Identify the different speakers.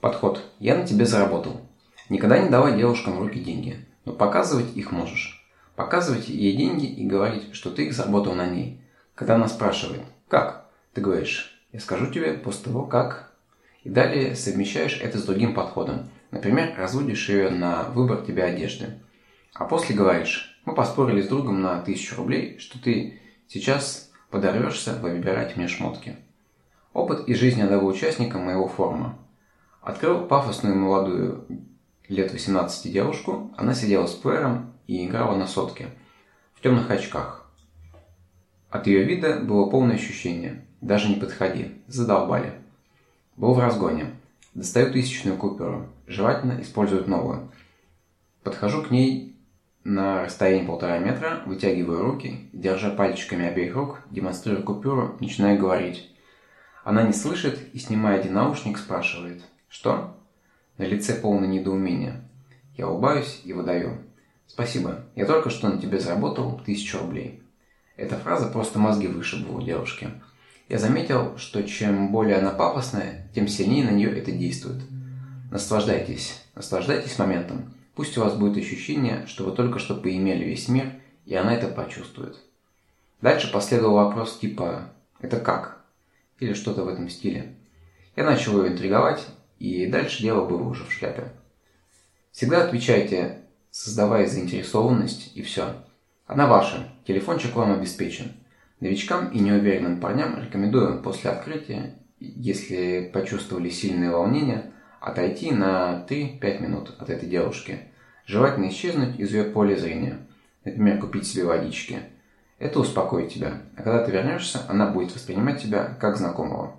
Speaker 1: Подход. Я на тебе заработал. Никогда не давай девушкам в руки деньги, но показывать их можешь. Показывать ей деньги и говорить, что ты их заработал на ней. Когда она спрашивает «Как?», ты говоришь «Я скажу тебе после того, как…» И далее совмещаешь это с другим подходом. Например, разводишь ее на выбор тебе одежды. А после говоришь «Мы поспорили с другом на тысячу рублей, что ты сейчас подорвешься выбирать мне шмотки». Опыт из жизни одного участника моего форума. Открыл пафосную молодую лет 18 девушку. Она сидела с плеером и играла на сотке. В темных очках. От ее вида было полное ощущение. Даже не подходи. Задолбали. Был в разгоне. Достаю тысячную купюру. Желательно использовать новую. Подхожу к ней на расстоянии полтора метра, вытягиваю руки, держа пальчиками обеих рук, демонстрируя купюру, начинаю говорить. Она не слышит и, снимая один наушник, спрашивает. «Что?» На лице полное недоумение. Я улыбаюсь и выдаю. «Спасибо, я только что на тебе заработал тысячу рублей». Эта фраза просто мозги вышибла у девушки. Я заметил, что чем более она пафосная, тем сильнее на нее это действует. Наслаждайтесь, наслаждайтесь моментом. Пусть у вас будет ощущение, что вы только что поимели весь мир, и она это почувствует. Дальше последовал вопрос типа «Это как?» или что-то в этом стиле. Я начал ее интриговать, и дальше дело было уже в шляпе. Всегда отвечайте, создавая заинтересованность, и все. Она ваша, телефончик вам обеспечен. Новичкам и неуверенным парням рекомендую после открытия, если почувствовали сильное волнение, отойти на 3-5 минут от этой девушки. Желательно исчезнуть из ее поля зрения. Например, купить себе водички. Это успокоит тебя. А когда ты вернешься, она будет воспринимать тебя как знакомого.